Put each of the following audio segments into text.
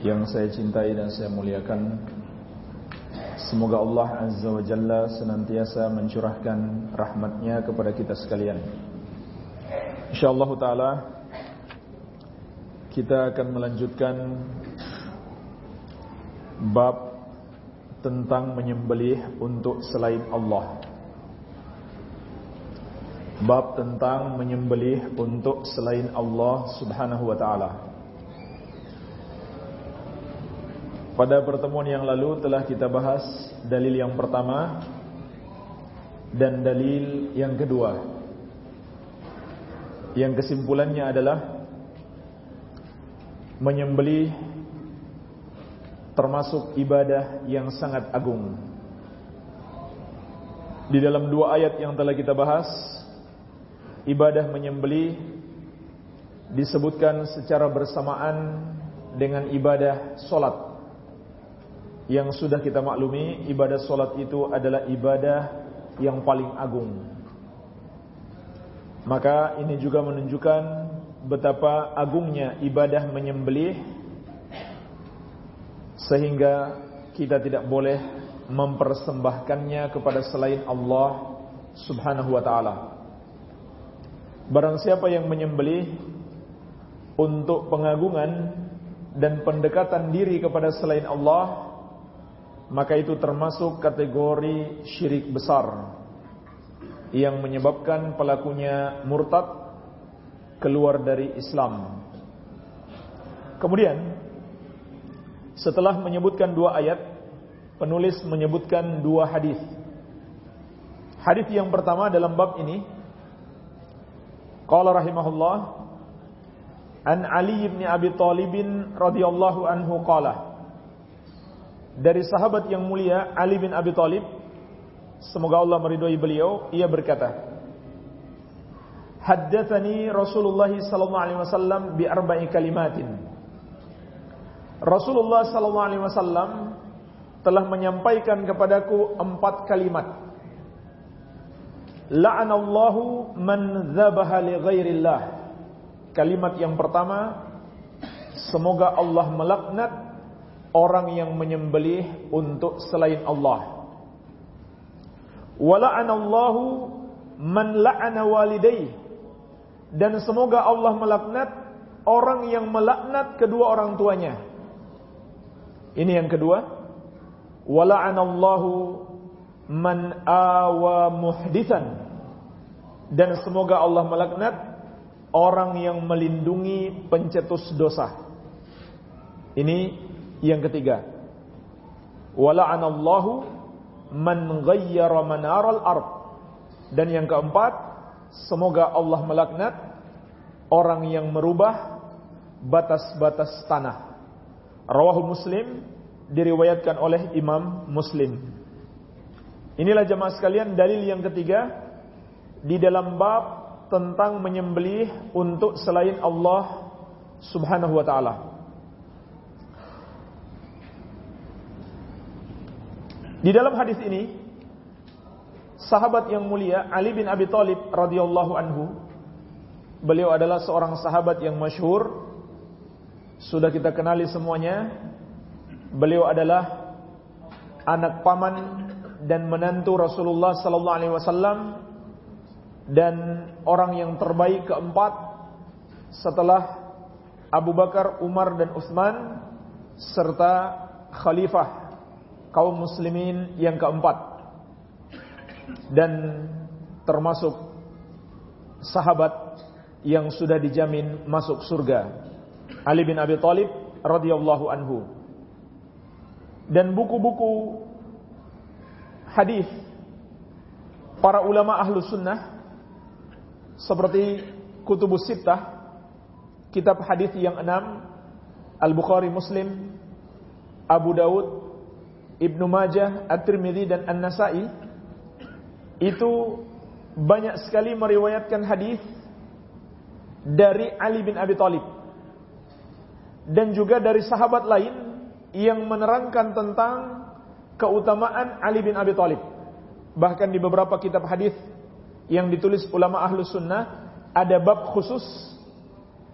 Yang saya cintai dan saya muliakan. Semoga Allah Azza wa Jalla senantiasa mencurahkan rahmatnya kepada kita sekalian. InsyaAllah ta'ala Kita akan melanjutkan Bab Tentang menyembelih untuk selain Allah. Bab tentang menyembelih untuk selain Allah subhanahu wa ta'ala Pada pertemuan yang lalu telah kita bahas dalil yang pertama dan dalil yang kedua. Yang kesimpulannya adalah menyembelih termasuk ibadah yang sangat agung. Di dalam dua ayat yang telah kita bahas, ibadah menyembelih disebutkan secara bersamaan dengan ibadah solat yang sudah kita maklumi ibadah solat itu adalah ibadah yang paling agung. Maka ini juga menunjukkan betapa agungnya ibadah menyembelih sehingga kita tidak boleh mempersembahkannya kepada selain Allah Subhanahu wa taala. Barang siapa yang menyembelih untuk pengagungan dan pendekatan diri kepada selain Allah maka itu termasuk kategori syirik besar yang menyebabkan pelakunya murtad keluar dari Islam. Kemudian setelah menyebutkan dua ayat, penulis menyebutkan dua hadis. Hadis yang pertama dalam bab ini qala rahimahullah an Ali bin Abi Thalib radhiyallahu anhu qala dari sahabat yang mulia Ali bin Abi Thalib semoga Allah meridhai beliau ia berkata Haddatsani Rasulullah sallallahu alaihi wasallam bi arba'i kalimatin. Rasulullah sallallahu telah menyampaikan kepadaku empat kalimat. La'anallahu man dzabaha li ghairillah. Kalimat yang pertama Semoga Allah melaknat orang yang menyembelih untuk selain Allah. Wala'anallahu man la'ana walidayh. Dan semoga Allah melaknat orang yang melaknat kedua orang tuanya. Ini yang kedua. Wala'anallahu man awa muhdithan. Dan semoga Allah melaknat orang yang melindungi pencetus dosa. Ini yang ketiga, wala'anallahu man ghayyara manaral ard. Dan yang keempat, semoga Allah melaknat orang yang merubah batas-batas tanah. Rawahu Muslim diriwayatkan oleh Imam Muslim. Inilah jemaah sekalian dalil yang ketiga di dalam bab tentang menyembelih untuk selain Allah Subhanahu wa taala. Di dalam hadis ini sahabat yang mulia Ali bin Abi Thalib radhiyallahu anhu beliau adalah seorang sahabat yang masyhur. Sudah kita kenali semuanya. Beliau adalah anak paman dan menantu Rasulullah sallallahu alaihi wasallam dan orang yang terbaik keempat setelah Abu Bakar, Umar dan Utsman serta khalifah kaum muslimin yang keempat. Dan termasuk sahabat yang sudah dijamin masuk surga. Ali bin Abi Thalib radhiyallahu anhu. Dan buku-buku hadis para ulama ahlu sunnah seperti kutubus sittah kitab hadis yang enam Al-Bukhari Muslim Abu Daud Ibnu Majah, At-Tirmidzi dan An-Nasa'i itu banyak sekali meriwayatkan hadis dari Ali bin Abi Thalib dan juga dari sahabat lain yang menerangkan tentang keutamaan Ali bin Abi Thalib. Bahkan di beberapa kitab hadis yang ditulis ulama ahlu sunnah ada bab khusus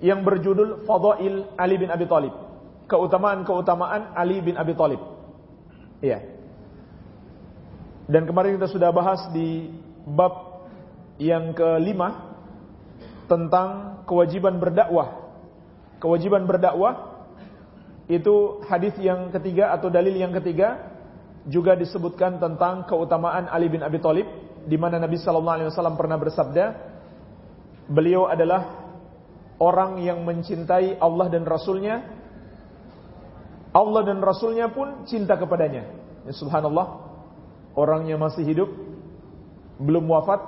yang berjudul Fadail Ali bin Abi Thalib. Keutamaan-keutamaan Ali bin Abi Thalib. Iya. Dan kemarin kita sudah bahas di bab yang kelima tentang kewajiban berdakwah. Kewajiban berdakwah itu hadis yang ketiga atau dalil yang ketiga juga disebutkan tentang keutamaan Ali bin Abi Thalib di mana Nabi sallallahu alaihi wasallam pernah bersabda beliau adalah orang yang mencintai Allah dan Rasulnya Allah dan Rasulnya pun cinta kepadanya ya, subhanallah orangnya masih hidup belum wafat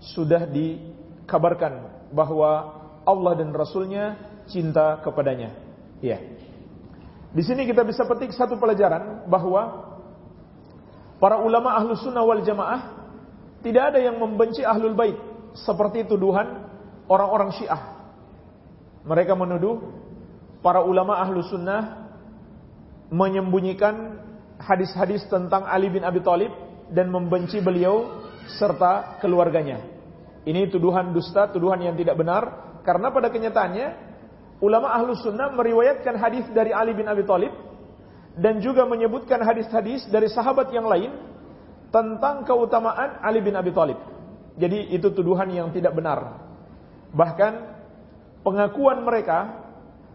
sudah dikabarkan bahwa Allah dan Rasulnya cinta kepadanya. Ya. Di sini kita bisa petik satu pelajaran bahwa para ulama ahlu sunnah wal jamaah tidak ada yang membenci ahlul bait seperti tuduhan orang-orang syiah. Mereka menuduh para ulama ahlu sunnah menyembunyikan hadis-hadis tentang Ali bin Abi Thalib dan membenci beliau serta keluarganya. Ini tuduhan dusta, tuduhan yang tidak benar karena pada kenyataannya ulama ahlu sunnah meriwayatkan hadis dari Ali bin Abi Thalib dan juga menyebutkan hadis-hadis dari sahabat yang lain tentang keutamaan Ali bin Abi Thalib. Jadi itu tuduhan yang tidak benar. Bahkan pengakuan mereka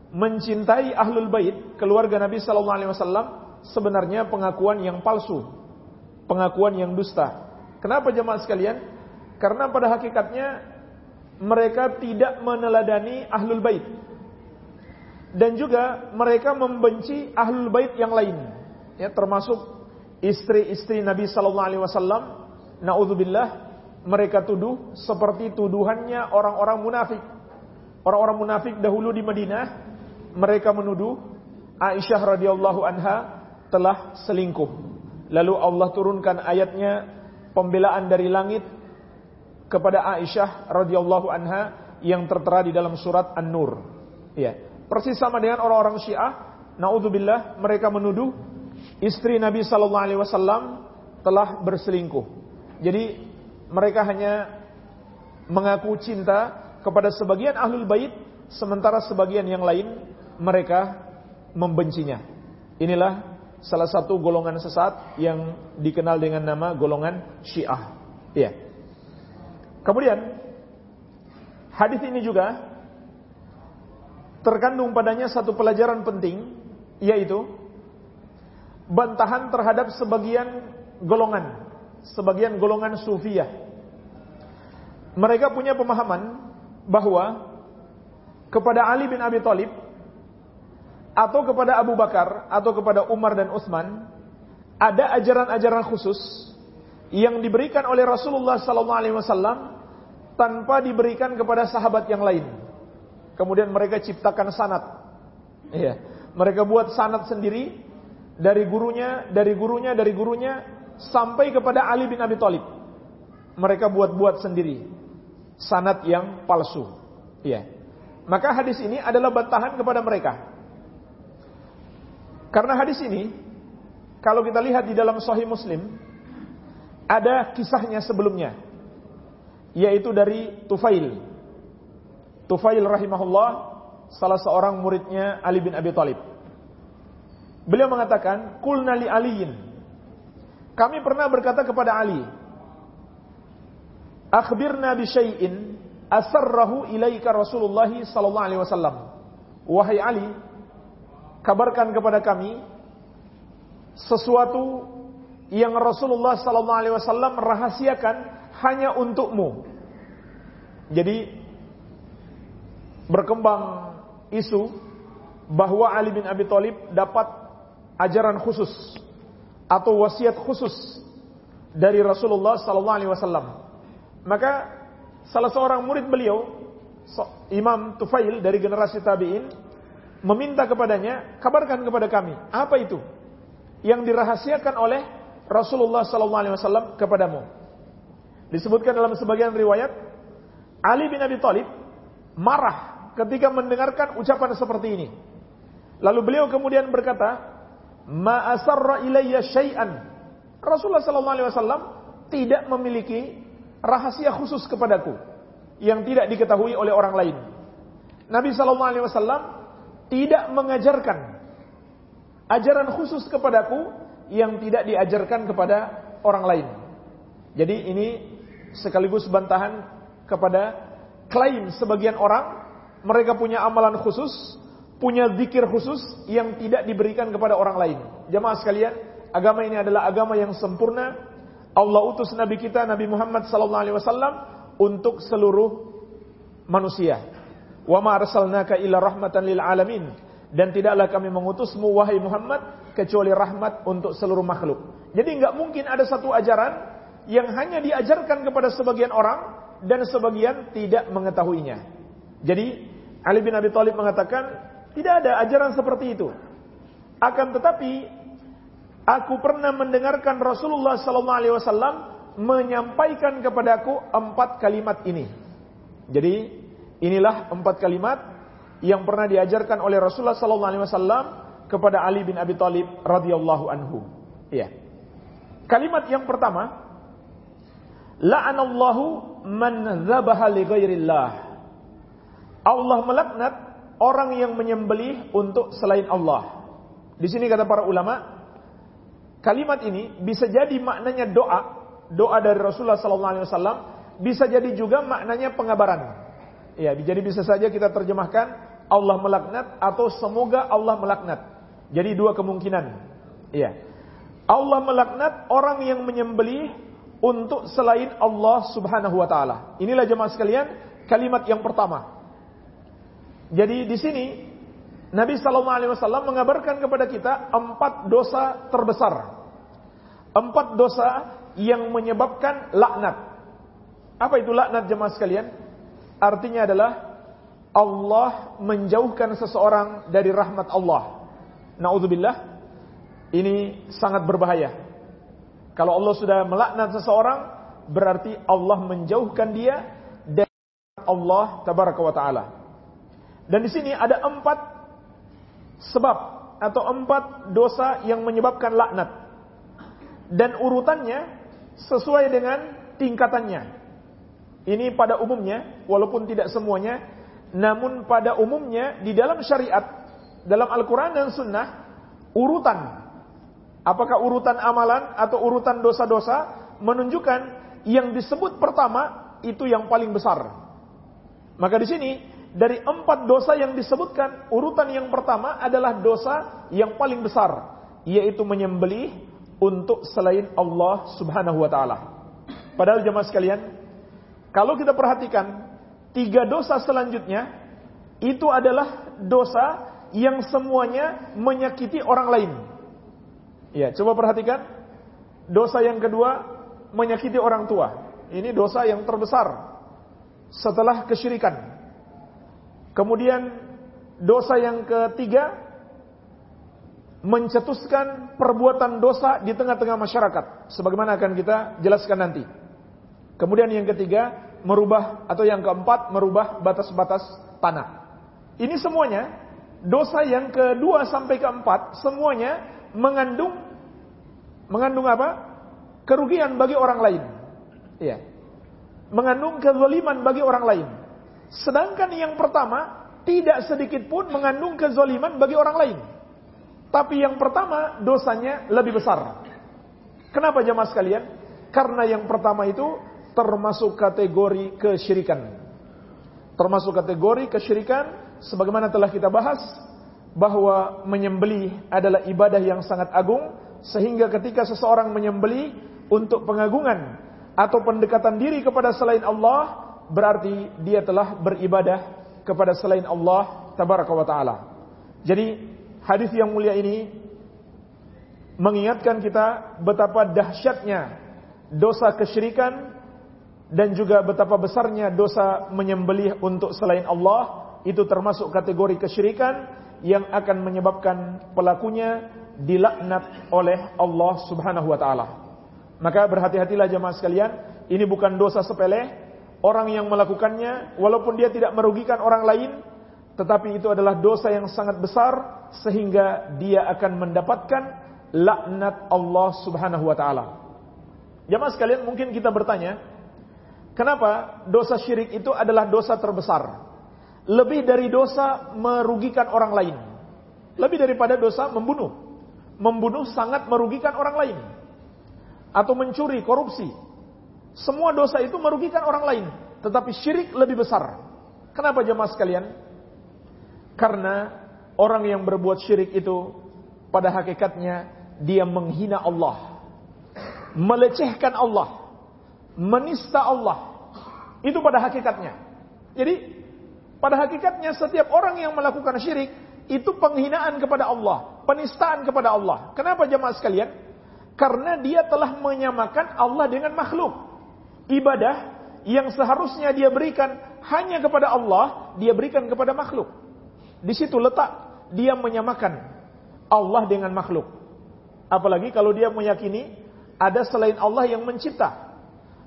mencintai ahlul bait keluarga Nabi sallallahu alaihi wasallam sebenarnya pengakuan yang palsu, pengakuan yang dusta. Kenapa jemaah sekalian? Karena pada hakikatnya mereka tidak meneladani ahlul bait. Dan juga mereka membenci ahlul bait yang lain. Ya, termasuk istri-istri Nabi sallallahu alaihi wasallam. Nauzubillah mereka tuduh seperti tuduhannya orang-orang munafik. Orang-orang munafik dahulu di Madinah mereka menuduh Aisyah radhiyallahu anha telah selingkuh. Lalu Allah turunkan ayatnya pembelaan dari langit kepada Aisyah radhiyallahu anha yang tertera di dalam surat An-Nur. Ya, persis sama dengan orang-orang Syiah, naudzubillah mereka menuduh istri Nabi sallallahu alaihi wasallam telah berselingkuh. Jadi mereka hanya mengaku cinta kepada sebagian ahlul bait sementara sebagian yang lain mereka membencinya. Inilah salah satu golongan sesat yang dikenal dengan nama golongan Syiah. Iya. Kemudian hadis ini juga terkandung padanya satu pelajaran penting yaitu bantahan terhadap sebagian golongan, sebagian golongan sufiyah. Mereka punya pemahaman bahwa kepada Ali bin Abi Thalib atau kepada Abu Bakar atau kepada Umar dan Utsman ada ajaran-ajaran khusus yang diberikan oleh Rasulullah sallallahu alaihi wasallam tanpa diberikan kepada sahabat yang lain. Kemudian mereka ciptakan sanat. Iya, mereka buat sanat sendiri dari gurunya, dari gurunya, dari gurunya sampai kepada Ali bin Abi Thalib. Mereka buat-buat sendiri sanat yang palsu. Iya. Maka hadis ini adalah bantahan kepada mereka. Karena hadis ini kalau kita lihat di dalam Sahih Muslim ada kisahnya sebelumnya yaitu dari Tufail. Tufail rahimahullah salah seorang muridnya Ali bin Abi Thalib. Beliau mengatakan, "Qulna li Aliyin." Kami pernah berkata kepada Ali, "Akhbirna bi syai'in asarrahu ilaika Rasulullah sallallahu alaihi wasallam." Wahai Ali, kabarkan kepada kami sesuatu yang Rasulullah sallallahu alaihi wasallam rahasiakan hanya untukmu. Jadi berkembang isu bahwa Ali bin Abi Thalib dapat ajaran khusus atau wasiat khusus dari Rasulullah sallallahu alaihi wasallam. Maka salah seorang murid beliau Imam Tufail dari generasi tabi'in meminta kepadanya, kabarkan kepada kami, apa itu? yang dirahasiakan oleh Rasulullah sallallahu alaihi wasallam kepadamu. Disebutkan dalam sebagian riwayat Ali bin Abi Thalib marah ketika mendengarkan ucapan seperti ini. Lalu beliau kemudian berkata, "Ma asarra ilayya syai'an." Rasulullah sallallahu alaihi wasallam tidak memiliki rahasia khusus kepadaku yang tidak diketahui oleh orang lain. Nabi sallallahu alaihi wasallam tidak mengajarkan ajaran khusus kepadaku yang tidak diajarkan kepada orang lain. Jadi ini sekaligus bantahan kepada klaim sebagian orang mereka punya amalan khusus, punya zikir khusus yang tidak diberikan kepada orang lain. Jemaah sekalian, agama ini adalah agama yang sempurna. Allah utus nabi kita Nabi Muhammad sallallahu alaihi wasallam untuk seluruh manusia. Wa ma arsalnaka illa rahmatan lil alamin dan tidaklah kami mengutusmu wahai Muhammad kecuali rahmat untuk seluruh makhluk. Jadi nggak mungkin ada satu ajaran yang hanya diajarkan kepada sebagian orang dan sebagian tidak mengetahuinya. Jadi Ali bin Abi Thalib mengatakan tidak ada ajaran seperti itu. Akan tetapi aku pernah mendengarkan Rasulullah sallallahu alaihi wasallam menyampaikan kepadaku empat kalimat ini. Jadi inilah empat kalimat yang pernah diajarkan oleh Rasulullah sallallahu alaihi wasallam kepada Ali bin Abi Thalib radhiyallahu anhu. Ya. Kalimat yang pertama, la'anallahu man dzabaha li ghairillah. Allah melaknat orang yang menyembelih untuk selain Allah. Di sini kata para ulama, kalimat ini bisa jadi maknanya doa, doa dari Rasulullah sallallahu alaihi wasallam, bisa jadi juga maknanya pengabaran. Ya, jadi bisa saja kita terjemahkan Allah melaknat atau semoga Allah melaknat. Jadi dua kemungkinan. Ya. Allah melaknat orang yang menyembelih untuk selain Allah Subhanahu wa taala. Inilah jemaah sekalian kalimat yang pertama. Jadi di sini Nabi sallallahu alaihi wasallam mengabarkan kepada kita empat dosa terbesar. Empat dosa yang menyebabkan laknat. Apa itu laknat jemaah sekalian? Artinya adalah Allah menjauhkan seseorang dari rahmat Allah. Nauzubillah. Ini sangat berbahaya. Kalau Allah sudah melaknat seseorang, berarti Allah menjauhkan dia dari Allah tabaraka wa taala. Dan di sini ada empat sebab atau empat dosa yang menyebabkan laknat. Dan urutannya sesuai dengan tingkatannya. Ini pada umumnya, walaupun tidak semuanya, namun pada umumnya di dalam syariat, dalam Al-Quran dan Sunnah, urutan. Apakah urutan amalan atau urutan dosa-dosa menunjukkan yang disebut pertama itu yang paling besar. Maka di sini dari empat dosa yang disebutkan, urutan yang pertama adalah dosa yang paling besar, yaitu menyembelih untuk selain Allah Subhanahu wa taala. Padahal jemaah sekalian, kalau kita perhatikan tiga dosa selanjutnya itu adalah dosa yang semuanya menyakiti orang lain. Ya, coba perhatikan dosa yang kedua menyakiti orang tua. Ini dosa yang terbesar setelah kesyirikan. Kemudian dosa yang ketiga mencetuskan perbuatan dosa di tengah-tengah masyarakat sebagaimana akan kita jelaskan nanti. Kemudian yang ketiga merubah atau yang keempat merubah batas-batas tanah. Ini semuanya dosa yang kedua sampai keempat semuanya mengandung mengandung apa? kerugian bagi orang lain. Iya. Mengandung kezaliman bagi orang lain. Sedangkan yang pertama tidak sedikit pun mengandung kezoliman bagi orang lain. Tapi yang pertama dosanya lebih besar. Kenapa jemaah sekalian? Karena yang pertama itu termasuk kategori kesyirikan. Termasuk kategori kesyirikan sebagaimana telah kita bahas bahwa menyembelih adalah ibadah yang sangat agung sehingga ketika seseorang menyembelih untuk pengagungan atau pendekatan diri kepada selain Allah berarti dia telah beribadah kepada selain Allah tabaraka wa taala. Jadi hadis yang mulia ini mengingatkan kita betapa dahsyatnya dosa kesyirikan dan juga betapa besarnya dosa menyembelih untuk selain Allah itu termasuk kategori kesyirikan yang akan menyebabkan pelakunya dilaknat oleh Allah Subhanahu wa taala. Maka berhati-hatilah jemaah sekalian, ini bukan dosa sepele. Orang yang melakukannya walaupun dia tidak merugikan orang lain, tetapi itu adalah dosa yang sangat besar sehingga dia akan mendapatkan laknat Allah Subhanahu wa taala. Jemaah sekalian, mungkin kita bertanya, kenapa dosa syirik itu adalah dosa terbesar? Lebih dari dosa merugikan orang lain. Lebih daripada dosa membunuh. Membunuh sangat merugikan orang lain. Atau mencuri, korupsi. Semua dosa itu merugikan orang lain. Tetapi syirik lebih besar. Kenapa jemaah sekalian? Karena orang yang berbuat syirik itu pada hakikatnya dia menghina Allah. Melecehkan Allah. Menista Allah. Itu pada hakikatnya. Jadi pada hakikatnya setiap orang yang melakukan syirik itu penghinaan kepada Allah, penistaan kepada Allah. Kenapa jemaah sekalian? Karena dia telah menyamakan Allah dengan makhluk. Ibadah yang seharusnya dia berikan hanya kepada Allah, dia berikan kepada makhluk. Di situ letak dia menyamakan Allah dengan makhluk. Apalagi kalau dia meyakini ada selain Allah yang mencipta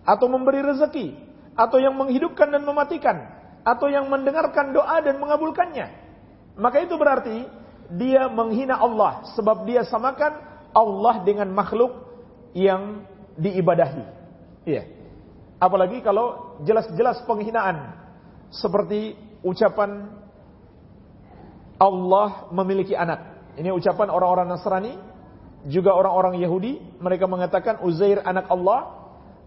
atau memberi rezeki atau yang menghidupkan dan mematikan atau yang mendengarkan doa dan mengabulkannya. Maka itu berarti dia menghina Allah sebab dia samakan Allah dengan makhluk yang diibadahi. Iya. Apalagi kalau jelas-jelas penghinaan seperti ucapan Allah memiliki anak. Ini ucapan orang-orang Nasrani, juga orang-orang Yahudi, mereka mengatakan Uzair anak Allah,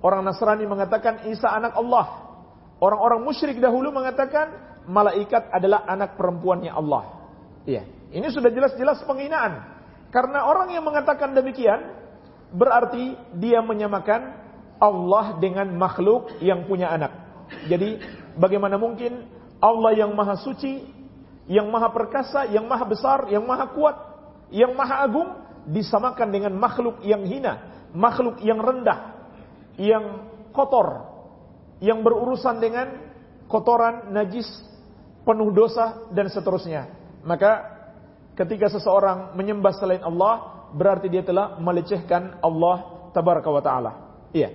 orang Nasrani mengatakan Isa anak Allah. Orang-orang musyrik dahulu mengatakan malaikat adalah anak perempuannya Allah. Iya, ini sudah jelas-jelas penghinaan. Karena orang yang mengatakan demikian berarti dia menyamakan Allah dengan makhluk yang punya anak. Jadi bagaimana mungkin Allah yang maha suci, yang maha perkasa, yang maha besar, yang maha kuat, yang maha agung disamakan dengan makhluk yang hina, makhluk yang rendah, yang kotor, yang berurusan dengan kotoran, najis, penuh dosa dan seterusnya. Maka ketika seseorang menyembah selain Allah, berarti dia telah melecehkan Allah tabaraka wa taala. Iya.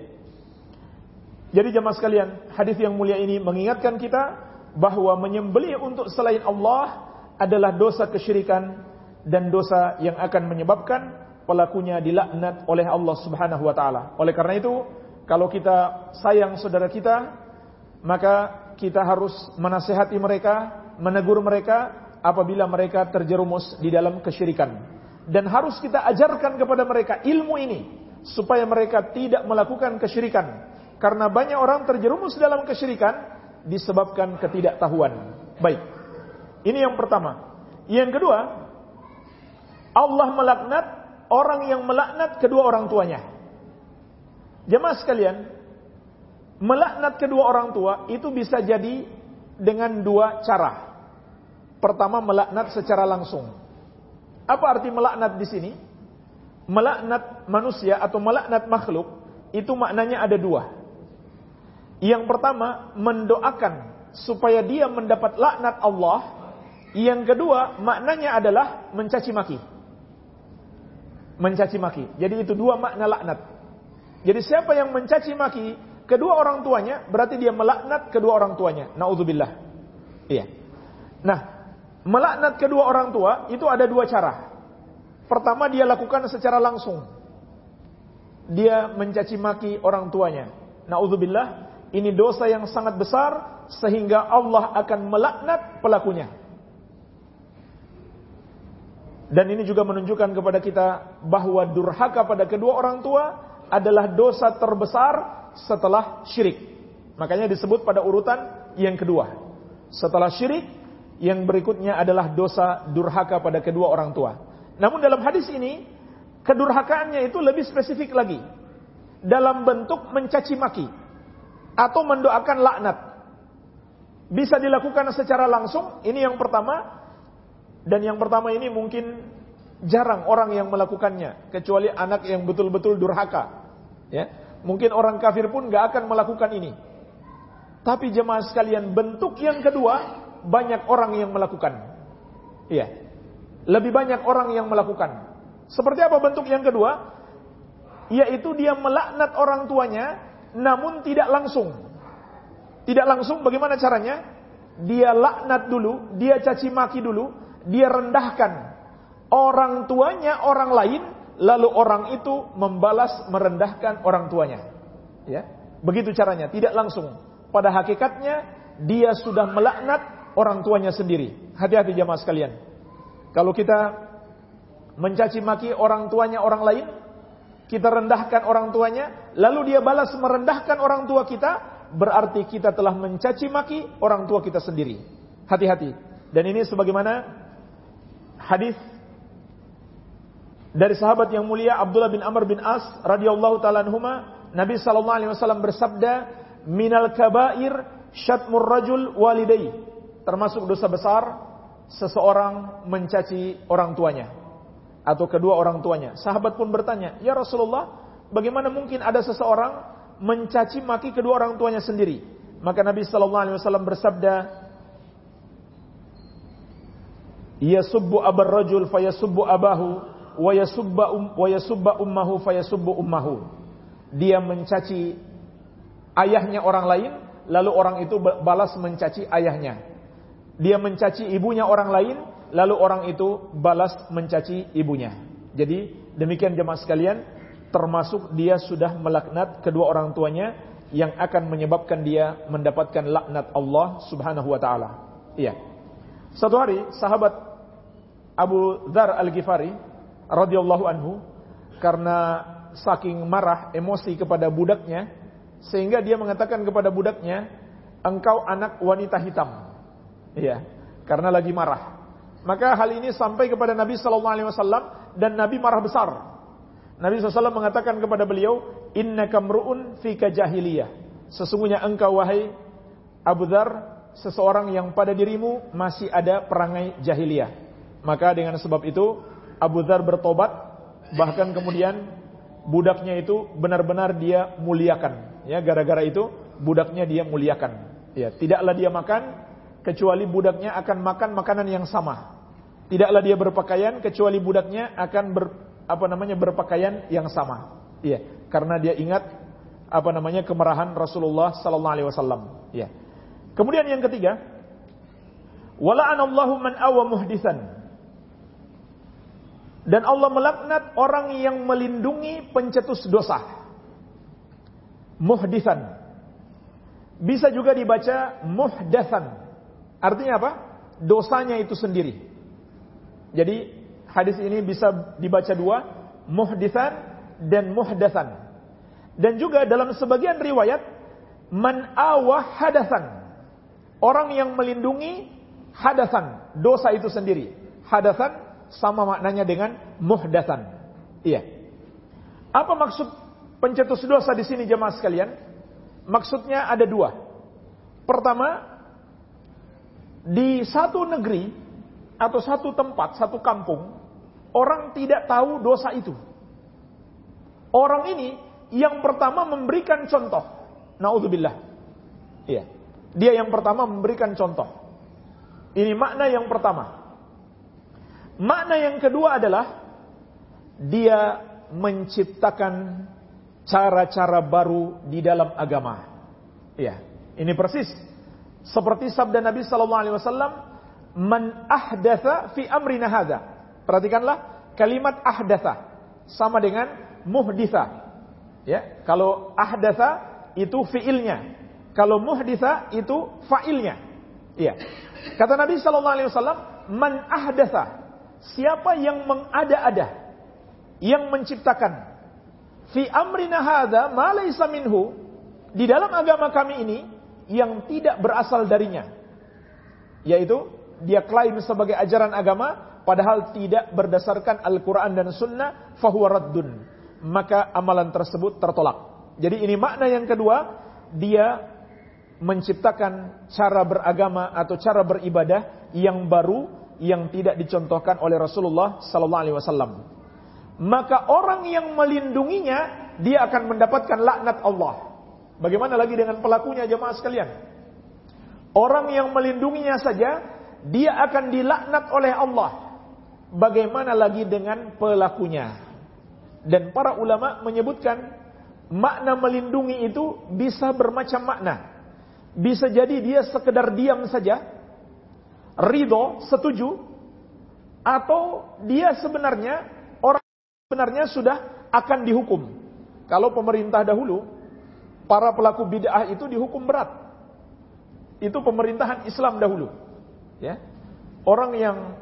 Jadi jemaah sekalian, hadis yang mulia ini mengingatkan kita bahwa menyembelih untuk selain Allah adalah dosa kesyirikan dan dosa yang akan menyebabkan pelakunya dilaknat oleh Allah Subhanahu wa taala. Oleh karena itu, kalau kita sayang saudara kita, maka kita harus menasehati mereka, menegur mereka apabila mereka terjerumus di dalam kesyirikan. Dan harus kita ajarkan kepada mereka ilmu ini supaya mereka tidak melakukan kesyirikan. Karena banyak orang terjerumus dalam kesyirikan disebabkan ketidaktahuan. Baik. Ini yang pertama. Yang kedua, Allah melaknat orang yang melaknat kedua orang tuanya. Jemaah sekalian, melaknat kedua orang tua itu bisa jadi dengan dua cara. Pertama melaknat secara langsung. Apa arti melaknat di sini? Melaknat manusia atau melaknat makhluk itu maknanya ada dua. Yang pertama mendoakan supaya dia mendapat laknat Allah. Yang kedua maknanya adalah mencaci maki. Mencaci maki. Jadi itu dua makna laknat. Jadi siapa yang mencaci maki kedua orang tuanya, berarti dia melaknat kedua orang tuanya. Nauzubillah. Iya. Nah, melaknat kedua orang tua itu ada dua cara. Pertama dia lakukan secara langsung. Dia mencaci maki orang tuanya. Nauzubillah, ini dosa yang sangat besar sehingga Allah akan melaknat pelakunya. Dan ini juga menunjukkan kepada kita bahwa durhaka pada kedua orang tua adalah dosa terbesar setelah syirik. Makanya disebut pada urutan yang kedua. Setelah syirik, yang berikutnya adalah dosa durhaka pada kedua orang tua. Namun dalam hadis ini, kedurhakaannya itu lebih spesifik lagi. Dalam bentuk mencaci maki. Atau mendoakan laknat. Bisa dilakukan secara langsung, ini yang pertama. Dan yang pertama ini mungkin jarang orang yang melakukannya. Kecuali anak yang betul-betul durhaka. Ya. Mungkin orang kafir pun gak akan melakukan ini. Tapi jemaah sekalian, bentuk yang kedua banyak orang yang melakukan. Iya. Lebih banyak orang yang melakukan. Seperti apa bentuk yang kedua? Yaitu dia melaknat orang tuanya namun tidak langsung. Tidak langsung bagaimana caranya? Dia laknat dulu, dia caci maki dulu, dia rendahkan orang tuanya orang lain, lalu orang itu membalas merendahkan orang tuanya. Ya, begitu caranya, tidak langsung. Pada hakikatnya dia sudah melaknat orang tuanya sendiri. Hati-hati jamaah sekalian. Kalau kita mencaci maki orang tuanya orang lain, kita rendahkan orang tuanya, lalu dia balas merendahkan orang tua kita, berarti kita telah mencaci maki orang tua kita sendiri. Hati-hati. Dan ini sebagaimana hadis dari sahabat yang mulia Abdullah bin Amr bin As radhiyallahu taala anhuma, Nabi sallallahu alaihi wasallam bersabda, "Minal kabair syatmur rajul walidai." Termasuk dosa besar seseorang mencaci orang tuanya atau kedua orang tuanya. Sahabat pun bertanya, "Ya Rasulullah, bagaimana mungkin ada seseorang mencaci maki kedua orang tuanya sendiri?" Maka Nabi sallallahu alaihi wasallam bersabda, "Yasubbu abar rajul fayasubbu abahu wa yasubba um, ummahu fayasubbu ummahu." Dia mencaci ayahnya orang lain, lalu orang itu balas mencaci ayahnya. Dia mencaci ibunya orang lain, lalu orang itu balas mencaci ibunya. Jadi demikian jemaah sekalian, termasuk dia sudah melaknat kedua orang tuanya yang akan menyebabkan dia mendapatkan laknat Allah Subhanahu wa taala. Iya. Satu hari sahabat Abu Dzar Al-Ghifari radhiyallahu anhu karena saking marah emosi kepada budaknya sehingga dia mengatakan kepada budaknya, "Engkau anak wanita hitam." Iya, karena lagi marah. Maka hal ini sampai kepada Nabi Sallallahu Alaihi Wasallam dan Nabi marah besar. Nabi SAW mengatakan kepada beliau, Inna kamruun fi jahiliyah. Sesungguhnya engkau wahai Abu Dhar, seseorang yang pada dirimu masih ada perangai jahiliyah. Maka dengan sebab itu Abu Dhar bertobat, bahkan kemudian budaknya itu benar-benar dia muliakan. Ya, gara-gara itu budaknya dia muliakan. Ya, tidaklah dia makan kecuali budaknya akan makan makanan yang sama. Tidaklah dia berpakaian kecuali budaknya akan ber, apa namanya berpakaian yang sama. Iya, karena dia ingat apa namanya kemarahan Rasulullah sallallahu alaihi wasallam. Iya. Kemudian yang ketiga, wala'anallahu man awa muhdisan. Dan Allah melaknat orang yang melindungi pencetus dosa. Muhdisan. Bisa juga dibaca muhdatsan. Artinya apa? Dosanya itu sendiri. Jadi hadis ini bisa dibaca dua, muhdisan dan muhdatsan. Dan juga dalam sebagian riwayat man awah hadasan. Orang yang melindungi hadasan, dosa itu sendiri. Hadasan sama maknanya dengan muhdatsan. Iya. Apa maksud pencetus dosa di sini jemaah sekalian? Maksudnya ada dua. Pertama, di satu negeri atau satu tempat, satu kampung, orang tidak tahu dosa itu. Orang ini yang pertama memberikan contoh. Naudzubillah. Iya. Dia yang pertama memberikan contoh. Ini makna yang pertama. Makna yang kedua adalah dia menciptakan cara-cara baru di dalam agama. Iya. Ini persis seperti sabda Nabi sallallahu alaihi wasallam, "Man ahdatsa fi amrina hadza." Perhatikanlah kalimat ahdatsa sama dengan muhditsa. Ya, kalau ahdatsa itu fiilnya. Kalau muhditsa itu fa'ilnya. Iya. Kata Nabi sallallahu alaihi wasallam, "Man ahdatsa." Siapa yang mengada-ada, yang menciptakan fi amrina hadza ma laysa minhu di dalam agama kami ini yang tidak berasal darinya. Yaitu dia klaim sebagai ajaran agama padahal tidak berdasarkan Al-Qur'an dan Sunnah fahuwa raddun. Maka amalan tersebut tertolak. Jadi ini makna yang kedua, dia menciptakan cara beragama atau cara beribadah yang baru yang tidak dicontohkan oleh Rasulullah sallallahu alaihi wasallam. Maka orang yang melindunginya dia akan mendapatkan laknat Allah. Bagaimana lagi dengan pelakunya jemaah sekalian? Orang yang melindunginya saja, dia akan dilaknat oleh Allah. bagaimana lagi dengan pelakunya? Dan para ulama menyebutkan makna melindungi itu bisa bermacam makna. Bisa jadi dia sekedar diam saja, ridho, setuju, atau dia sebenarnya orang sebenarnya sudah akan dihukum. Kalau pemerintah dahulu, para pelaku bid'ah itu dihukum berat. Itu pemerintahan Islam dahulu. Ya. Orang yang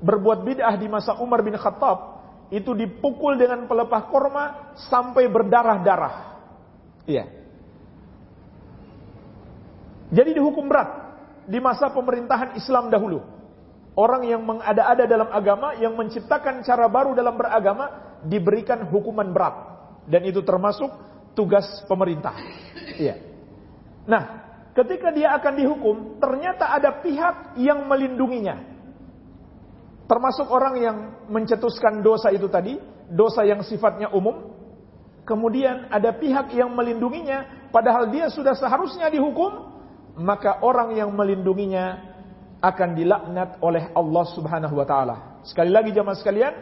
berbuat bid'ah di masa Umar bin Khattab itu dipukul dengan pelepah korma sampai berdarah-darah. Iya. Jadi dihukum berat di masa pemerintahan Islam dahulu. Orang yang mengada-ada dalam agama, yang menciptakan cara baru dalam beragama, diberikan hukuman berat. Dan itu termasuk tugas pemerintah. Iya. Nah, ketika dia akan dihukum, ternyata ada pihak yang melindunginya. Termasuk orang yang mencetuskan dosa itu tadi, dosa yang sifatnya umum. Kemudian ada pihak yang melindunginya, padahal dia sudah seharusnya dihukum, maka orang yang melindunginya akan dilaknat oleh Allah Subhanahu wa taala. Sekali lagi jemaah sekalian,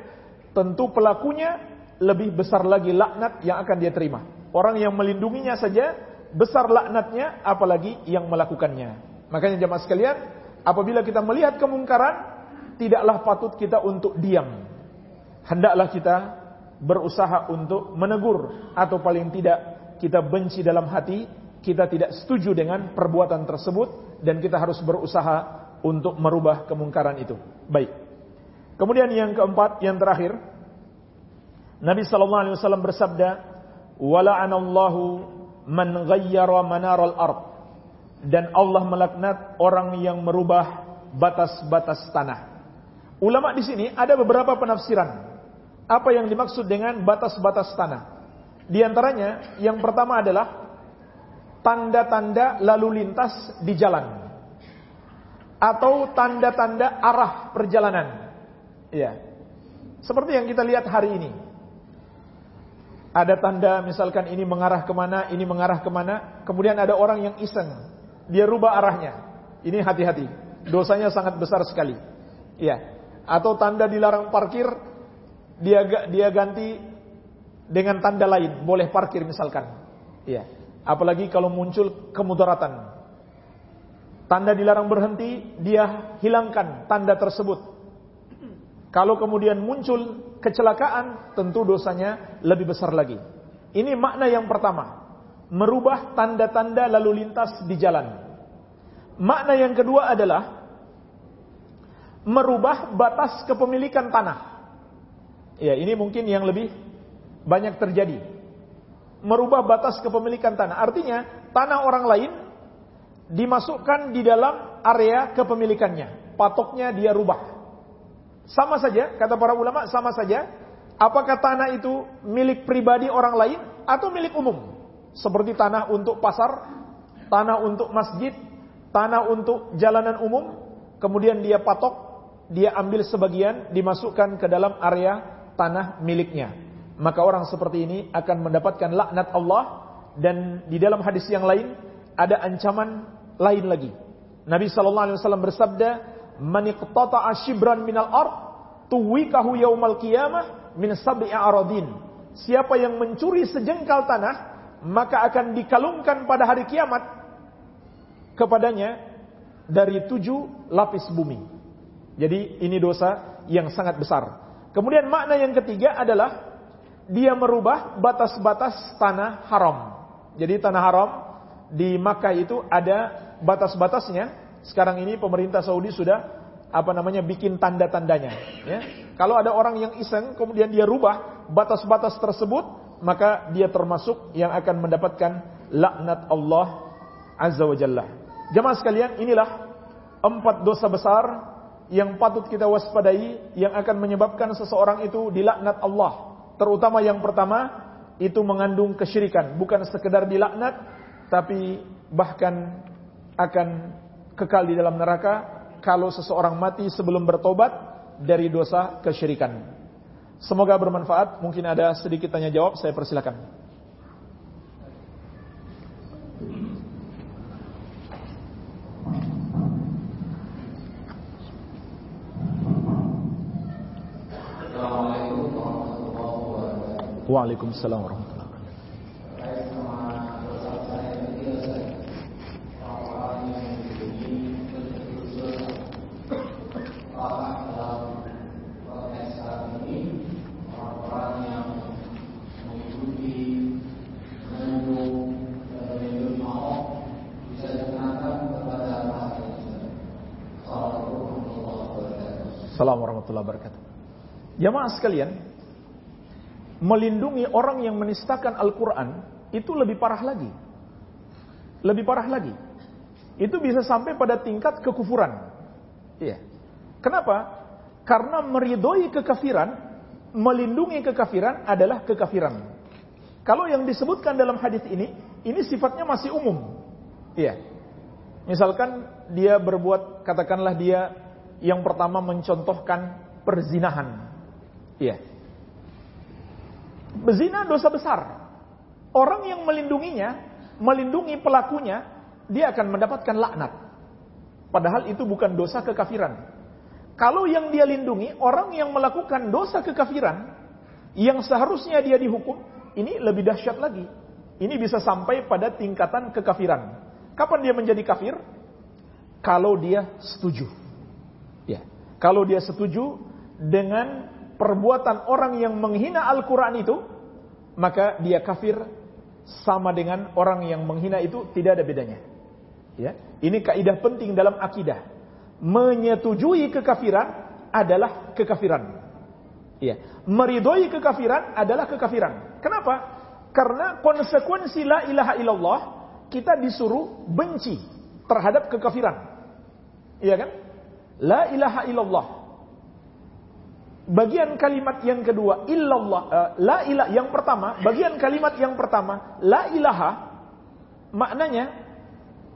tentu pelakunya lebih besar lagi laknat yang akan dia terima. Orang yang melindunginya saja besar laknatnya apalagi yang melakukannya. Makanya jemaah sekalian, apabila kita melihat kemungkaran, tidaklah patut kita untuk diam. Hendaklah kita berusaha untuk menegur atau paling tidak kita benci dalam hati, kita tidak setuju dengan perbuatan tersebut dan kita harus berusaha untuk merubah kemungkaran itu. Baik. Kemudian yang keempat, yang terakhir, Nabi sallallahu alaihi wasallam bersabda, "Wala'anallahu man ghayyara manaral ard." Dan Allah melaknat orang yang merubah batas-batas tanah. Ulama di sini ada beberapa penafsiran. Apa yang dimaksud dengan batas-batas tanah? Di antaranya, yang pertama adalah tanda-tanda lalu lintas di jalan. Atau tanda-tanda arah perjalanan. Ya. Seperti yang kita lihat hari ini. Ada tanda misalkan ini mengarah ke mana, ini mengarah ke mana. Kemudian ada orang yang iseng. Dia rubah arahnya. Ini hati-hati. Dosanya sangat besar sekali. Ya atau tanda dilarang parkir dia dia ganti dengan tanda lain, boleh parkir misalkan. Iya. Apalagi kalau muncul kemudaratan. Tanda dilarang berhenti, dia hilangkan tanda tersebut. Kalau kemudian muncul kecelakaan, tentu dosanya lebih besar lagi. Ini makna yang pertama. Merubah tanda-tanda lalu lintas di jalan. Makna yang kedua adalah merubah batas kepemilikan tanah. Ya, ini mungkin yang lebih banyak terjadi. Merubah batas kepemilikan tanah. Artinya, tanah orang lain dimasukkan di dalam area kepemilikannya. Patoknya dia rubah. Sama saja, kata para ulama, sama saja. Apakah tanah itu milik pribadi orang lain atau milik umum? Seperti tanah untuk pasar, tanah untuk masjid, tanah untuk jalanan umum, kemudian dia patok dia ambil sebagian dimasukkan ke dalam area tanah miliknya. Maka orang seperti ini akan mendapatkan laknat Allah dan di dalam hadis yang lain ada ancaman lain lagi. Nabi sallallahu alaihi wasallam bersabda, "Man iqtata'a shibran minal ard tuwikahu yaumal qiyamah min sab'i aradin." Siapa yang mencuri sejengkal tanah, maka akan dikalungkan pada hari kiamat kepadanya dari tujuh lapis bumi. Jadi ini dosa yang sangat besar. Kemudian makna yang ketiga adalah dia merubah batas-batas tanah haram. Jadi tanah haram di Makkah itu ada batas-batasnya. Sekarang ini pemerintah Saudi sudah apa namanya bikin tanda-tandanya. Ya. Kalau ada orang yang iseng kemudian dia rubah batas-batas tersebut, maka dia termasuk yang akan mendapatkan laknat Allah Azza wa Jalla. Jemaah sekalian, inilah empat dosa besar yang patut kita waspadai yang akan menyebabkan seseorang itu dilaknat Allah. Terutama yang pertama itu mengandung kesyirikan, bukan sekedar dilaknat tapi bahkan akan kekal di dalam neraka kalau seseorang mati sebelum bertobat dari dosa kesyirikan. Semoga bermanfaat. Mungkin ada sedikit tanya jawab, saya persilakan. Waalaikumsalam warahmatullahi Assalamualaikum warahmatullahi wabarakatuh. Jamaah sekalian, melindungi orang yang menistakan Al-Quran itu lebih parah lagi. Lebih parah lagi. Itu bisa sampai pada tingkat kekufuran. Iya. Kenapa? Karena meridoi kekafiran, melindungi kekafiran adalah kekafiran. Kalau yang disebutkan dalam hadis ini, ini sifatnya masih umum. Iya. Misalkan dia berbuat, katakanlah dia yang pertama mencontohkan perzinahan. Iya. Bezina dosa besar. Orang yang melindunginya, melindungi pelakunya, dia akan mendapatkan laknat. Padahal itu bukan dosa kekafiran. Kalau yang dia lindungi, orang yang melakukan dosa kekafiran, yang seharusnya dia dihukum, ini lebih dahsyat lagi. Ini bisa sampai pada tingkatan kekafiran. Kapan dia menjadi kafir? Kalau dia setuju. Ya. Kalau dia setuju dengan perbuatan orang yang menghina Al-Quran itu, maka dia kafir sama dengan orang yang menghina itu tidak ada bedanya. Ya. Ini kaidah penting dalam akidah. Menyetujui kekafiran adalah kekafiran. Ya. Meridoi kekafiran adalah kekafiran. Kenapa? Karena konsekuensi la ilaha illallah kita disuruh benci terhadap kekafiran. Iya kan? La ilaha illallah. Bagian kalimat yang kedua, illallah. Uh, la ilah yang pertama, bagian kalimat yang pertama, la ilaha. Maknanya,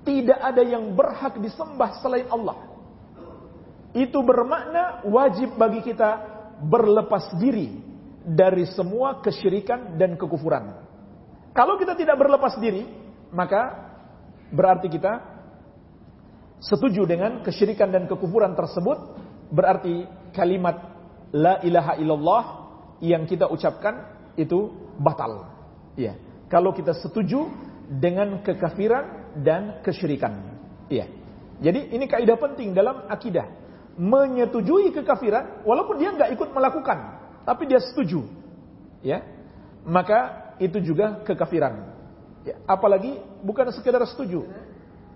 tidak ada yang berhak disembah selain Allah. Itu bermakna wajib bagi kita berlepas diri dari semua kesyirikan dan kekufuran. Kalau kita tidak berlepas diri, maka berarti kita setuju dengan kesyirikan dan kekufuran tersebut, berarti kalimat la ilaha illallah yang kita ucapkan itu batal. Ya. Kalau kita setuju dengan kekafiran dan kesyirikan. Iya. Jadi ini kaidah penting dalam akidah. Menyetujui kekafiran walaupun dia nggak ikut melakukan, tapi dia setuju. Ya. Maka itu juga kekafiran. Ya. Apalagi bukan sekedar setuju,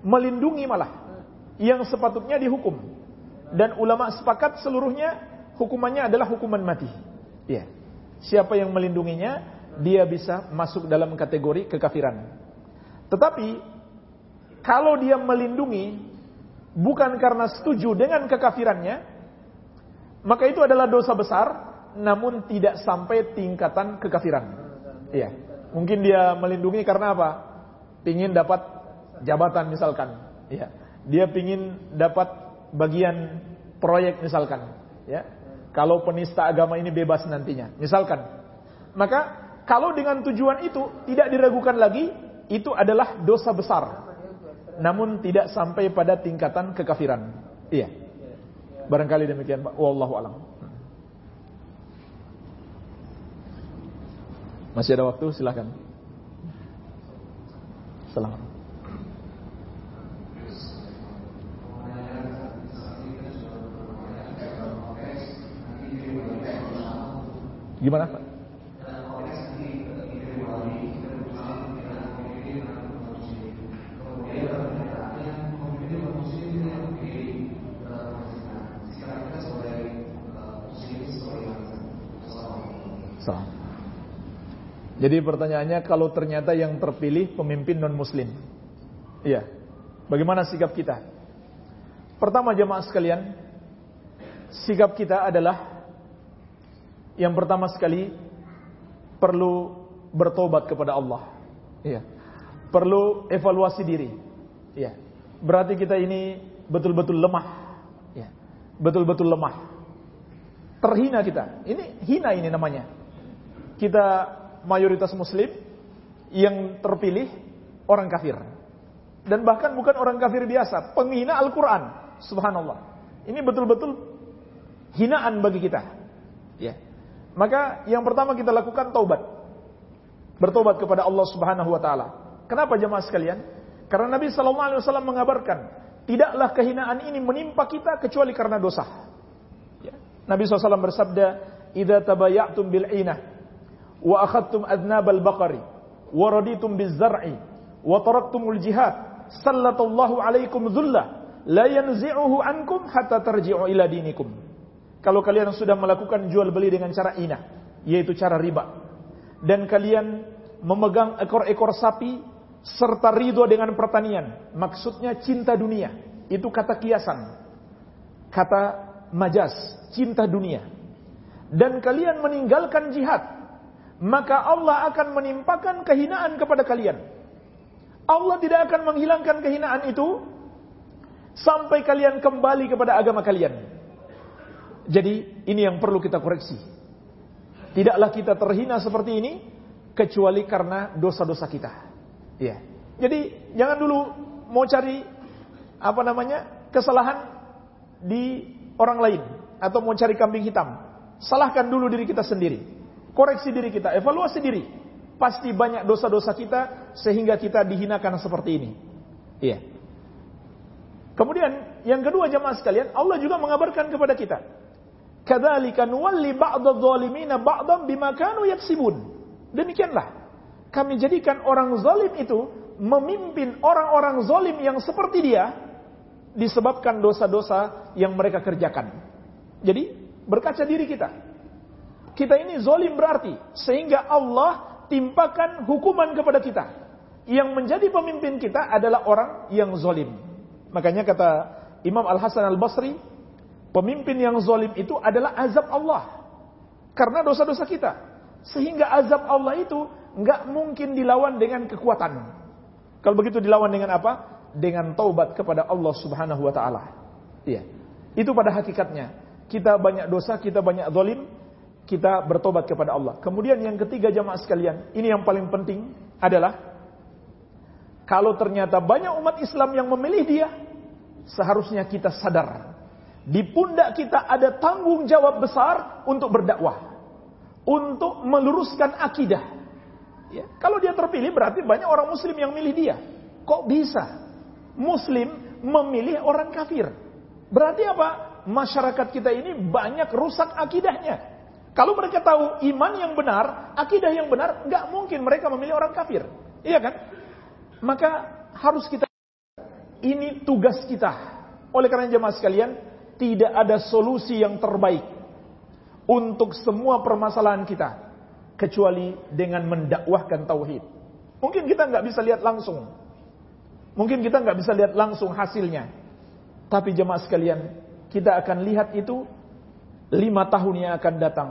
melindungi malah yang sepatutnya dihukum. Dan ulama sepakat seluruhnya hukumannya adalah hukuman mati. Ya. Siapa yang melindunginya, dia bisa masuk dalam kategori kekafiran. Tetapi kalau dia melindungi bukan karena setuju dengan kekafirannya, maka itu adalah dosa besar namun tidak sampai tingkatan kekafiran. Iya. Mungkin dia melindungi karena apa? Pingin dapat jabatan misalkan. Iya dia pingin dapat bagian proyek misalkan, ya. Kalau penista agama ini bebas nantinya, misalkan. Maka kalau dengan tujuan itu tidak diragukan lagi, itu adalah dosa besar. Namun tidak sampai pada tingkatan kekafiran. Iya. Barangkali demikian Pak. Wallahu alam. Masih ada waktu, silahkan. Selamat. Gimana Pak? Jadi pertanyaannya kalau ternyata yang terpilih pemimpin non muslim. Iya. Bagaimana sikap kita? Pertama jemaah sekalian, sikap kita adalah yang pertama sekali perlu bertobat kepada Allah. Iya. Perlu evaluasi diri. Iya. Berarti kita ini betul-betul lemah. Iya. Betul-betul lemah. Terhina kita. Ini hina ini namanya. Kita mayoritas muslim yang terpilih orang kafir. Dan bahkan bukan orang kafir biasa, penghina Al-Qur'an. Subhanallah. Ini betul-betul hinaan bagi kita. Ya. Maka yang pertama kita lakukan taubat. bertobat kepada Allah Subhanahu wa taala. Kenapa jemaah sekalian? Karena Nabi sallallahu alaihi wasallam mengabarkan, tidaklah kehinaan ini menimpa kita kecuali karena dosa. Ya. Nabi SAW bersabda, "Idza tabayatum bil inah wa akhadtum adnabal baqari wa raditum biz zar'i wa taraktumul jihad, sallallahu alaikum dhullah la yanzi'uhu ankum hatta tarji'u ila dinikum." Kalau kalian sudah melakukan jual beli dengan cara inah, yaitu cara riba, dan kalian memegang ekor-ekor sapi serta ridho dengan pertanian. Maksudnya cinta dunia. Itu kata kiasan. Kata majas, cinta dunia. Dan kalian meninggalkan jihad. Maka Allah akan menimpakan kehinaan kepada kalian. Allah tidak akan menghilangkan kehinaan itu sampai kalian kembali kepada agama kalian. Jadi ini yang perlu kita koreksi. Tidaklah kita terhina seperti ini kecuali karena dosa-dosa kita. Ya. Jadi jangan dulu mau cari apa namanya kesalahan di orang lain atau mau cari kambing hitam. Salahkan dulu diri kita sendiri. Koreksi diri kita, evaluasi diri. Pasti banyak dosa-dosa kita sehingga kita dihinakan seperti ini. Iya. Kemudian yang kedua jemaah sekalian, Allah juga mengabarkan kepada kita Kadzalika nuwalli ba'dadh dhalimina ba'dhan bima kanu yaksibun. Demikianlah kami jadikan orang zalim itu memimpin orang-orang zalim yang seperti dia disebabkan dosa-dosa yang mereka kerjakan. Jadi berkaca diri kita. Kita ini zalim berarti sehingga Allah timpakan hukuman kepada kita. Yang menjadi pemimpin kita adalah orang yang zalim. Makanya kata Imam Al Hasan Al Basri, Pemimpin yang zalim itu adalah azab Allah. Karena dosa-dosa kita. Sehingga azab Allah itu nggak mungkin dilawan dengan kekuatan. Kalau begitu dilawan dengan apa? Dengan taubat kepada Allah Subhanahu wa taala. Iya. Itu pada hakikatnya. Kita banyak dosa, kita banyak zalim, kita bertobat kepada Allah. Kemudian yang ketiga jamaah sekalian, ini yang paling penting adalah kalau ternyata banyak umat Islam yang memilih dia, seharusnya kita sadar di pundak kita ada tanggung jawab besar untuk berdakwah. Untuk meluruskan akidah. Ya, kalau dia terpilih berarti banyak orang muslim yang milih dia. Kok bisa? Muslim memilih orang kafir. Berarti apa? Masyarakat kita ini banyak rusak akidahnya. Kalau mereka tahu iman yang benar, akidah yang benar, nggak mungkin mereka memilih orang kafir. Iya kan? Maka harus kita ini tugas kita. Oleh karena jemaah sekalian, tidak ada solusi yang terbaik untuk semua permasalahan kita kecuali dengan mendakwahkan tauhid. Mungkin kita nggak bisa lihat langsung, mungkin kita nggak bisa lihat langsung hasilnya, tapi jemaah sekalian, kita akan lihat itu lima tahun yang akan datang,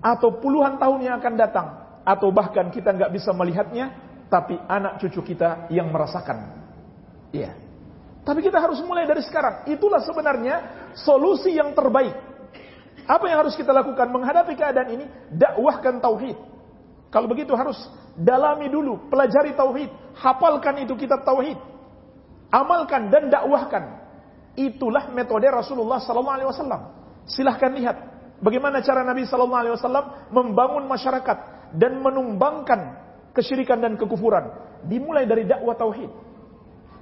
atau puluhan tahun yang akan datang, atau bahkan kita nggak bisa melihatnya, tapi anak cucu kita yang merasakan. Iya. Tapi kita harus mulai dari sekarang. Itulah sebenarnya solusi yang terbaik. Apa yang harus kita lakukan menghadapi keadaan ini? Dakwahkan tauhid. Kalau begitu harus dalami dulu, pelajari tauhid, hafalkan itu kitab tauhid. Amalkan dan dakwahkan. Itulah metode Rasulullah sallallahu alaihi wasallam. Silahkan lihat bagaimana cara Nabi sallallahu alaihi wasallam membangun masyarakat dan menumbangkan kesyirikan dan kekufuran. Dimulai dari dakwah tauhid.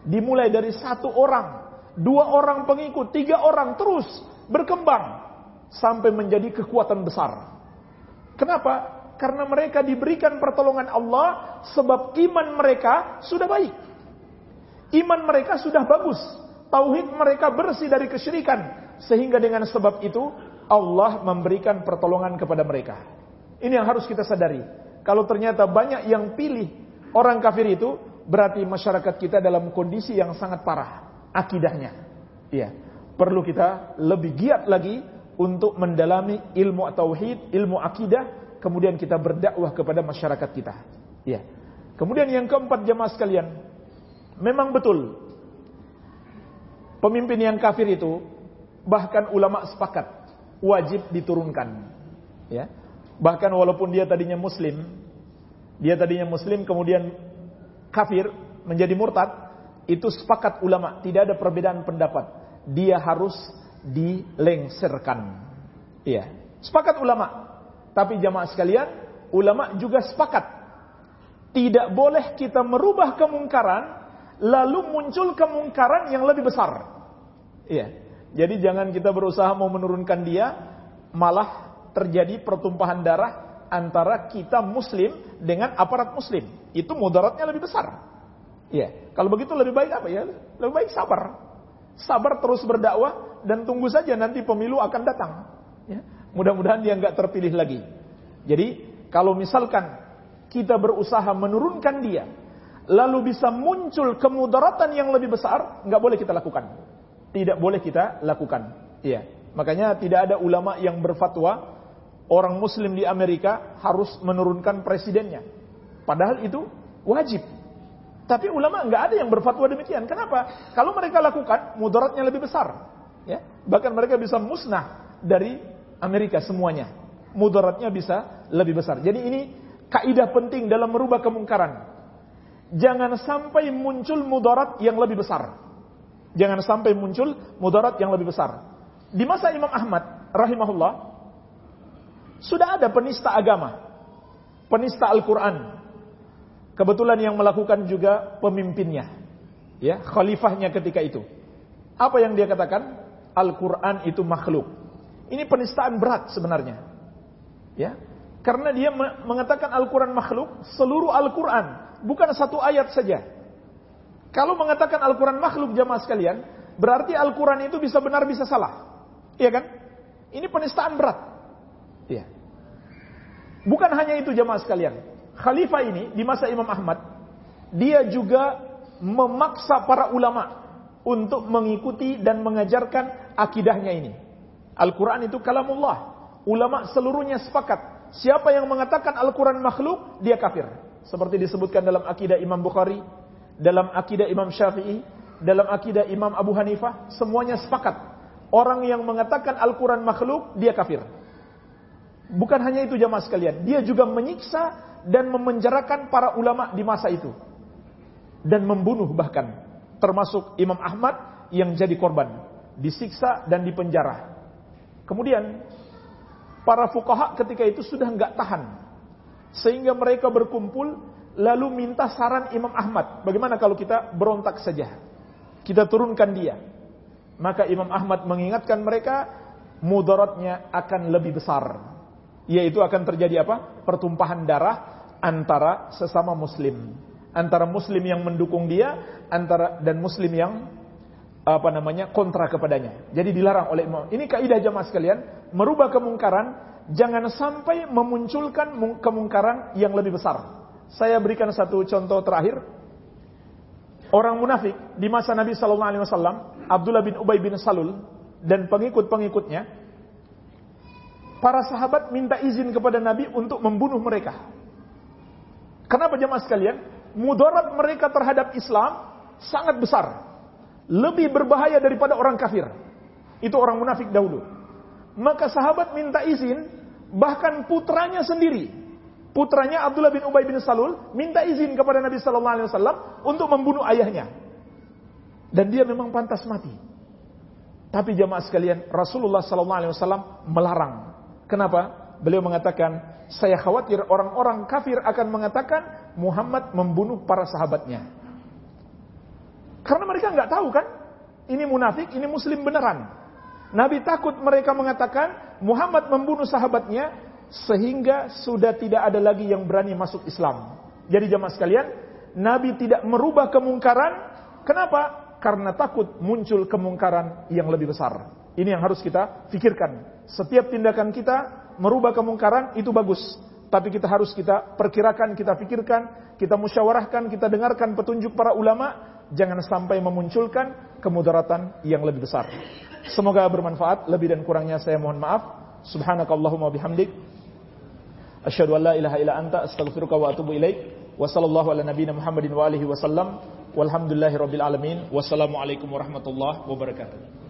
Dimulai dari satu orang, dua orang pengikut, tiga orang terus berkembang sampai menjadi kekuatan besar. Kenapa? Karena mereka diberikan pertolongan Allah sebab iman mereka sudah baik. Iman mereka sudah bagus. Tauhid mereka bersih dari kesyirikan. Sehingga dengan sebab itu Allah memberikan pertolongan kepada mereka. Ini yang harus kita sadari. Kalau ternyata banyak yang pilih orang kafir itu, berarti masyarakat kita dalam kondisi yang sangat parah akidahnya. Iya. Perlu kita lebih giat lagi untuk mendalami ilmu tauhid, ilmu akidah, kemudian kita berdakwah kepada masyarakat kita. Iya. Kemudian yang keempat jemaah sekalian, memang betul pemimpin yang kafir itu bahkan ulama sepakat wajib diturunkan. Ya. Bahkan walaupun dia tadinya muslim, dia tadinya muslim kemudian kafir, menjadi murtad, itu sepakat ulama, tidak ada perbedaan pendapat. Dia harus dilengserkan. Iya, sepakat ulama. Tapi jamaah sekalian, ulama juga sepakat Tidak boleh kita merubah kemungkaran lalu muncul kemungkaran yang lebih besar. Iya. Jadi jangan kita berusaha mau menurunkan dia malah terjadi pertumpahan darah antara kita muslim dengan aparat muslim. Itu mudaratnya lebih besar. Iya. Kalau begitu lebih baik apa ya? Lebih baik sabar. Sabar terus berdakwah dan tunggu saja nanti pemilu akan datang. Ya. Mudah-mudahan dia nggak terpilih lagi. Jadi kalau misalkan kita berusaha menurunkan dia, lalu bisa muncul kemudaratan yang lebih besar, nggak boleh kita lakukan. Tidak boleh kita lakukan. Iya. Makanya tidak ada ulama yang berfatwa orang muslim di Amerika harus menurunkan presidennya. Padahal itu wajib. Tapi ulama nggak ada yang berfatwa demikian. Kenapa? Kalau mereka lakukan, mudaratnya lebih besar. Ya, bahkan mereka bisa musnah dari Amerika semuanya. Mudaratnya bisa lebih besar. Jadi ini kaidah penting dalam merubah kemungkaran. Jangan sampai muncul mudarat yang lebih besar. Jangan sampai muncul mudarat yang lebih besar. Di masa Imam Ahmad rahimahullah sudah ada penista agama, penista Al-Qur'an. Kebetulan yang melakukan juga pemimpinnya. Ya, khalifahnya ketika itu. Apa yang dia katakan? Al-Qur'an itu makhluk. Ini penistaan berat sebenarnya. Ya, karena dia mengatakan Al-Quran makhluk, seluruh Al-Quran, bukan satu ayat saja. Kalau mengatakan Al-Quran makhluk jamaah sekalian, berarti Al-Quran itu bisa benar bisa salah. Iya kan? Ini penistaan berat. Iya. Bukan hanya itu jamaah sekalian. Khalifah ini di masa Imam Ahmad, dia juga memaksa para ulama untuk mengikuti dan mengajarkan akidahnya ini. Al-Quran itu kalamullah. Ulama seluruhnya sepakat Siapa yang mengatakan Al-Quran makhluk, dia kafir. Seperti disebutkan dalam akidah Imam Bukhari, dalam akidah Imam Syafi'i, dalam akidah Imam Abu Hanifah, semuanya sepakat. Orang yang mengatakan Al-Quran makhluk, dia kafir. Bukan hanya itu jamaah sekalian, dia juga menyiksa dan memenjarakan para ulama di masa itu. Dan membunuh bahkan, termasuk Imam Ahmad yang jadi korban. Disiksa dan dipenjara. Kemudian para fukaha ketika itu sudah nggak tahan. Sehingga mereka berkumpul lalu minta saran Imam Ahmad. Bagaimana kalau kita berontak saja? Kita turunkan dia. Maka Imam Ahmad mengingatkan mereka mudaratnya akan lebih besar. Yaitu akan terjadi apa? Pertumpahan darah antara sesama muslim. Antara muslim yang mendukung dia antara dan muslim yang apa namanya kontra kepadanya. Jadi dilarang oleh imam. Ini kaidah jamaah sekalian, merubah kemungkaran jangan sampai memunculkan kemungkaran yang lebih besar. Saya berikan satu contoh terakhir. Orang munafik di masa Nabi Sallallahu Alaihi Wasallam, Abdullah bin Ubay bin Salul dan pengikut-pengikutnya, para sahabat minta izin kepada Nabi untuk membunuh mereka. Kenapa jemaah sekalian? Mudarat mereka terhadap Islam sangat besar lebih berbahaya daripada orang kafir. Itu orang munafik dahulu. Maka sahabat minta izin, bahkan putranya sendiri, putranya Abdullah bin Ubay bin Salul minta izin kepada Nabi Sallallahu Alaihi Wasallam untuk membunuh ayahnya. Dan dia memang pantas mati. Tapi jamaah sekalian, Rasulullah Sallallahu Alaihi Wasallam melarang. Kenapa? Beliau mengatakan, saya khawatir orang-orang kafir akan mengatakan Muhammad membunuh para sahabatnya. Karena mereka nggak tahu kan, ini munafik, ini muslim beneran. Nabi takut mereka mengatakan Muhammad membunuh sahabatnya sehingga sudah tidak ada lagi yang berani masuk Islam. Jadi jamaah sekalian, Nabi tidak merubah kemungkaran. Kenapa? Karena takut muncul kemungkaran yang lebih besar. Ini yang harus kita pikirkan. Setiap tindakan kita merubah kemungkaran itu bagus. Tapi kita harus kita perkirakan, kita pikirkan, kita musyawarahkan, kita dengarkan petunjuk para ulama jangan sampai memunculkan kemudaratan yang lebih besar. Semoga bermanfaat. Lebih dan kurangnya saya mohon maaf. Subhanakallahumma bihamdik. Asyhadu an la ilaha illa anta astaghfiruka wa atubu ilaik. Wa sallallahu ala nabiyyina Muhammadin wa alihi wasallam. Walhamdulillahi rabbil alamin. Wassalamualaikum warahmatullahi wabarakatuh.